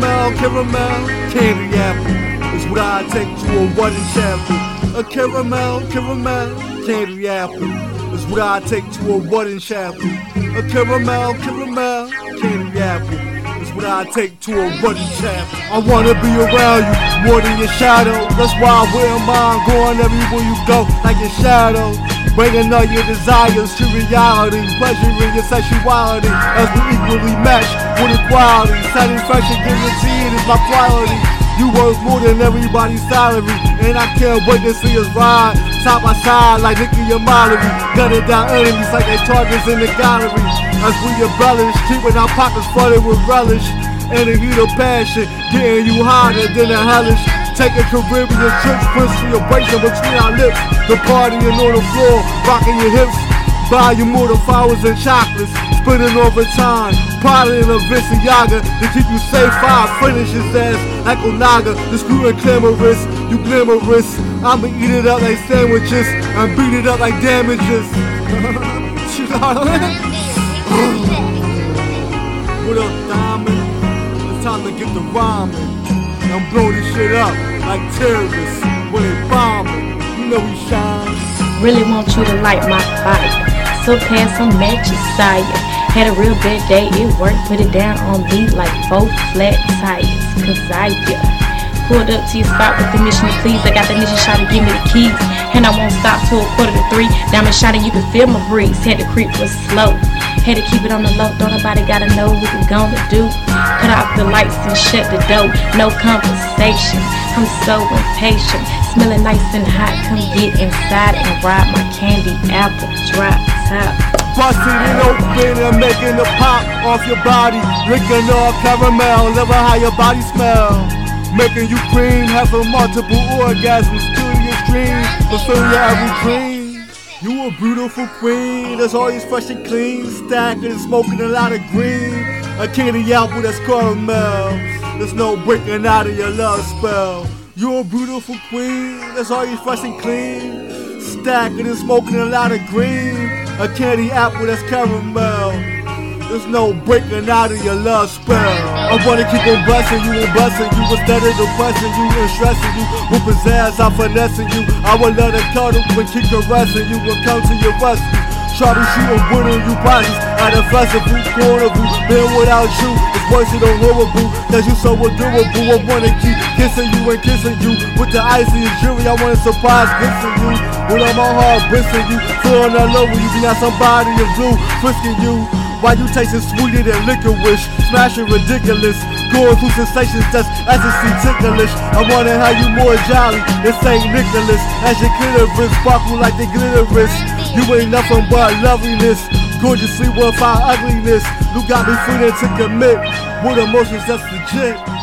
caramel, caramel, candy apple is what I take to a wedding chapel. A caramel, caramel, candy apple is what I take to a wedding chapel. A caramel, caramel, candy apple is what I take to a wedding chapel. I wanna be around you more than your shadow. That's why I wear mine, going everywhere you go like your shadow. Bringing all your desires to reality, pleasuring your sexuality as we equally match with equality. Satisfaction guaranteed is my quality. You worth more than everybody's salary, and I can't wait to see us ride side by side like Mickey and Mallory. Gutting down enemies like they targets in the gallery. As we embellish, keeping our pockets flooded with relish. And the heat of passion, getting you hotter than a hellish. Taking Caribbean trips, princely embracing between our lips. The partying on the floor, rocking your hips. Buy you more than flowers and chocolates, spending over time, piloting a Yaga to keep you safe. Five finish his ass like Onaga, the screw and clamorous, you glamorous. I'ma eat it up like sandwiches and beat it up like damages. what up, Diamond? Time to get the rhyming. And blow this shit up like terrorists when they bombing. You know we shine. Really want you to light my fire. So pass some matches, sire. Had a real bad day, it worked, put it down on me like four flat tires. Cause I yeah. Pulled up to your spot with the mission to please. I got the mission shot to give me the keys. And I won't stop till a quarter to three. Diamond and you can feel my breeze. Had to creep was slow. Had to keep it on the low. Don't nobody gotta know what we gonna do. Cut off the lights and shut the door. No conversation. I'm so impatient. Smelling nice and hot. Come get inside and ride my candy apple drop top. Busting it open and making a pop off your body. Licking all caramel, never how your body smell. Making you cream, having multiple orgasms to the extreme. Fulfill your every dream. You a beautiful queen that's always fresh and clean. Stacking and smoking a lot of green. A candy apple that's caramel. There's no breaking out of your love spell. You're a beautiful queen that's always fresh and clean. Stacking and smoking a lot of green. A candy apple that's caramel. There's no breaking out of your love spell. I wanna keep on blessing you and blessing you instead of depressing you and stressing you. With pizzazz, I'm finessing you. I will let it cuddle and keep caressing you and come to your rescue. Try to shoot and winning you prizes at a festival carnival. Being without you is worse than horrible. Cause you so adorable. I wanna keep kissing you and kissing you. With the ice in your jewelry, I wanna surprise kissing you. With all my heart blissing you. Feeling all over you, be not somebody in blue, frisking you. Why you tasting sweeter than licorice? Smashing ridiculous. Going through sensations that's ecstasy ticklish. I wanna have you more jolly than St. Nicholas. As your clitoris sparkle like the glitterous. You ain't nothing but loveliness. Gorgeously without ugliness. You got me feeling to commit with emotions that's legit.